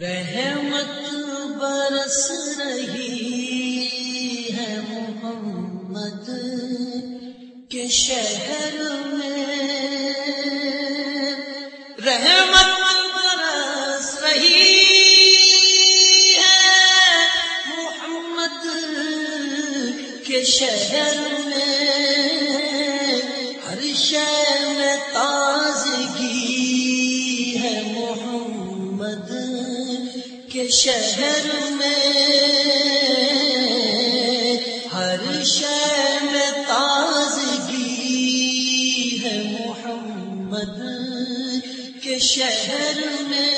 رحمت برس رہی ہے محمد کے شہر میں۔ شہر میں ہر شہر میں تازگی ہے محمد کے شہر میں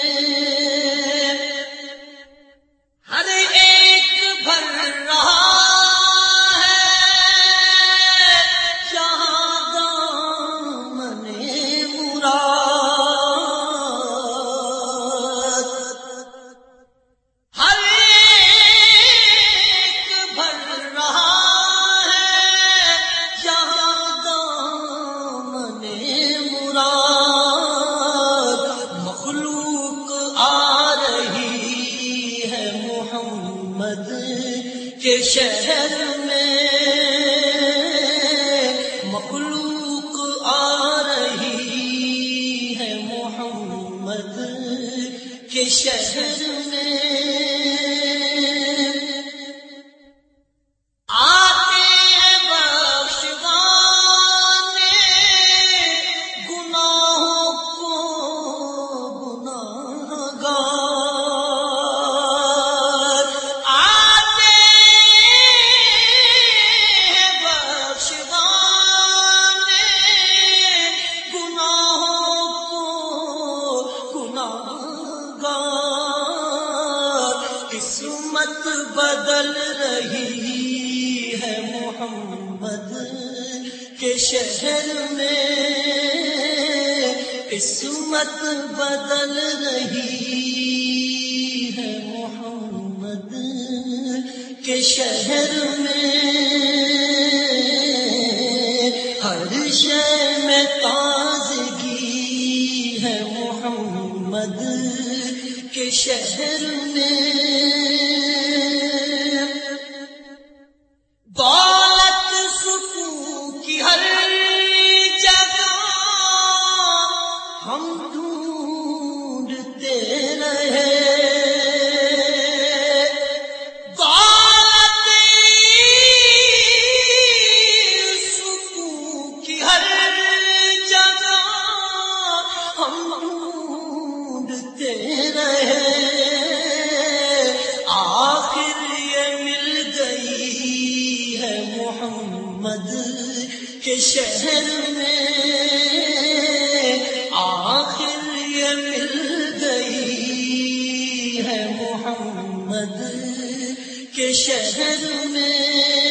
شہر میں مخلوق آ رہی ہے محمد کے شہر میں۔ قسمت بدل رہی ہے محمد کے شہر میں۔ قسمت بدل رہی ہے محمد کے شہر میں۔ ہر شہر میں تازگی کے شہر میں شہر میں آخر یہ مل گئی ہے محمد کے شہر میں۔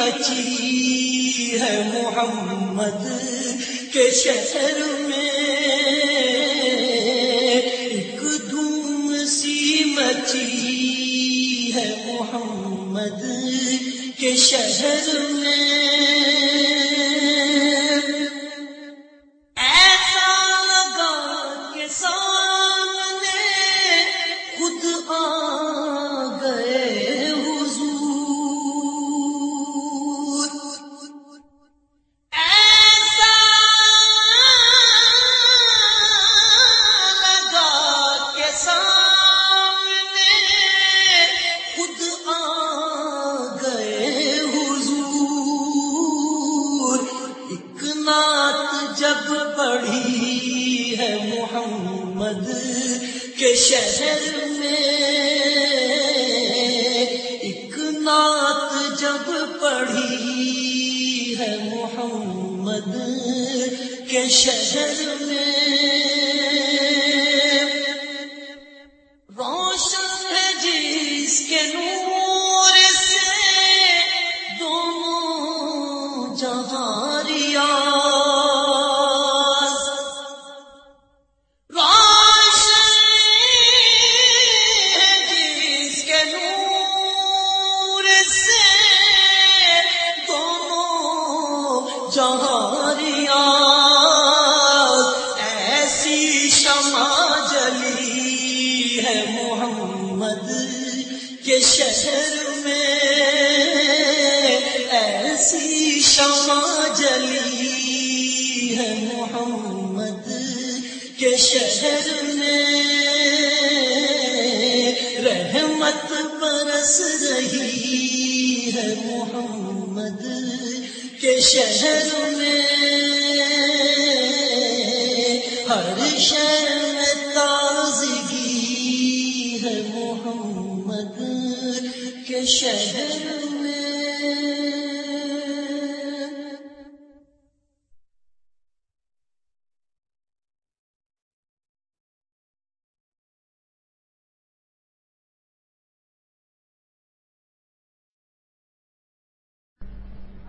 مچی ہے محمد کے شہر میں۔ ایک دھوم سی مچی ہے محمد کے شہر میں۔ شہر میں ایک نعت جب پڑھی ہے محمد کے شہر میں ایسی شمع جلی ہے محمد کے میں۔ ایسی شمع جلی ہے محمد کے میں۔ رحمت پرس رہی ہے محمد کے شہر میں ہر شہر میں تازگی ہے محمد کے شہر میں۔